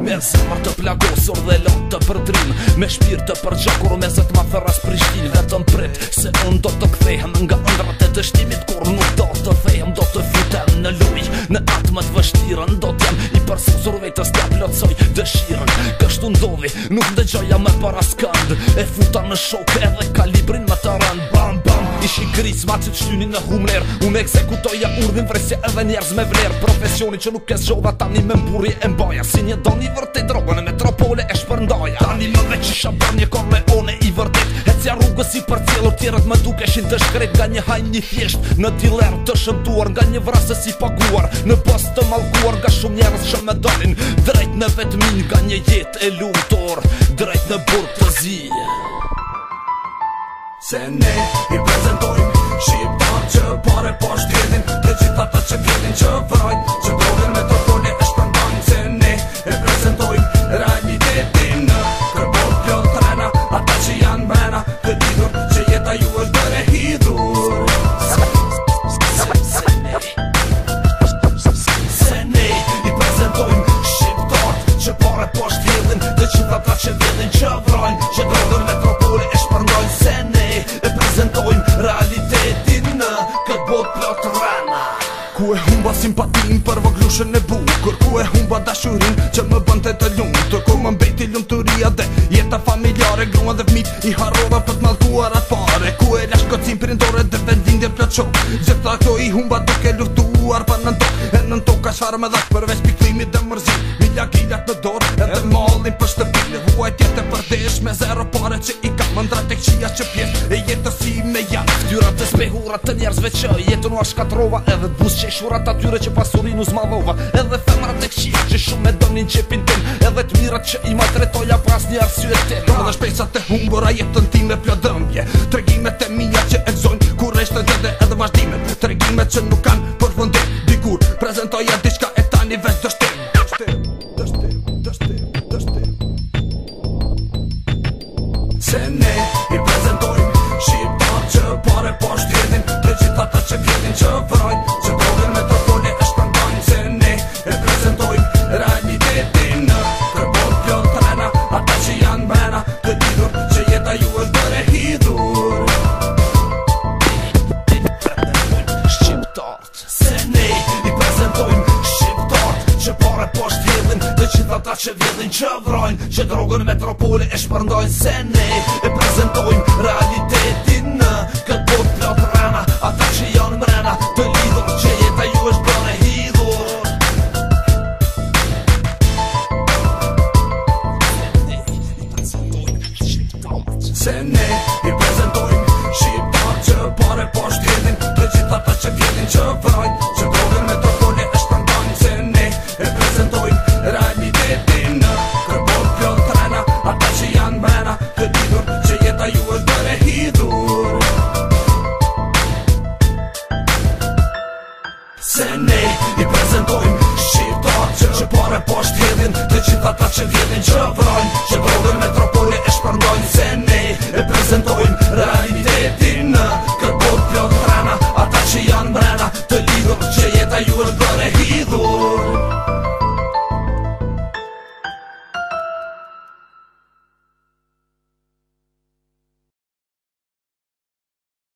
Mes mar të plagosur dhe lot të përdrim Me shpirë të përgjokur meset ma thëras prishtin Vetëm prit se unë do të kthehem nga ndrat e shtimit Kur nuk do të thehem do të fitem në luj Në atë më të vështiren do të jem I përsusur vetës të plotsoj dëshiren Kështu ndovi nuk dëgjoja me paraskand E futa në shok edhe kalibrin me të shi gris ma që të shtynin në humler Unë ekzekutoja urdhin vresje edhe njerëz me vler Profesioni që nuk e zxova tani me mburi e mboja Si një do një vërtej drogo në metropole e shpërndoja Tani më veq isha bër një kor me one i vërtet Hecja rrugës i për cilur tjerët më duke shin të shkret Ga një hajnë një thjesht në diler të shëmtuar Ga një vrasës i paguar në post të malkuar Ga shumë njerëz që me dolin drejt në vetmin Ga një jet e lutor drejt në burtë të zi Se ne i prezentojmë Shqiptar që pare po shtjedin Dhe gjitha ta që vjedin që vrojnë Që dohen me të fone e shpëndojnë Se ne i prezentojmë Realitetin në kërbot Kjo trena, ata që janë brena Të didur që jeta ju është bërë hidur Se ne i prezentojmë Shqiptar që pare po shtjedin Dhe gjitha ta që vjedin që vrojnë Që dohen me të fone e shpëndojnë plot rëna Ku e humba simpatin për vëglushën e bukur Ku e humba dashurin që më bënte të të ljumë Të ku më mbejti ljumë të ria dhe jeta familjare Gruan dhe fmit i harova për të malkuar atë fare Ku e lash këtësim për indore dhe vendin dhe plot shumë Gjep i humba të ke luftuar për në ndonë E në ndonë ka shfarë me dhe përveç piklimit dhe mërzit Milja gillat në dorë edhe malin për shtë bilë Vuaj tesh me zero pare që i kam ndra tek qia që pjet e jetës si me jam dyra të spehurat të njerëzve që jetën u ashkatrova edhe bus që i të atyre që pasurin u zmadhova edhe femra tek qia që shumë me donin qepin tim edhe të mirat që i retoja pas një arsye të tim edhe shpesat të humbora jetën ti me pjodëmbje tregimet e minja që e kur eshte të dhe edhe vazhdimet tregimet që nuk kanë përfundim dikur prezentoja të ce ne îi prezentoi Și tot ce pare poș din Trece tata ce vine din ce vrei që vjedhin që vrojnë Që drogën metropole e shpërndojnë Se ne e prezentojnë Pashtë vjedin Të qita ta që vjedin Që e vrajnë Që e vrajnë Që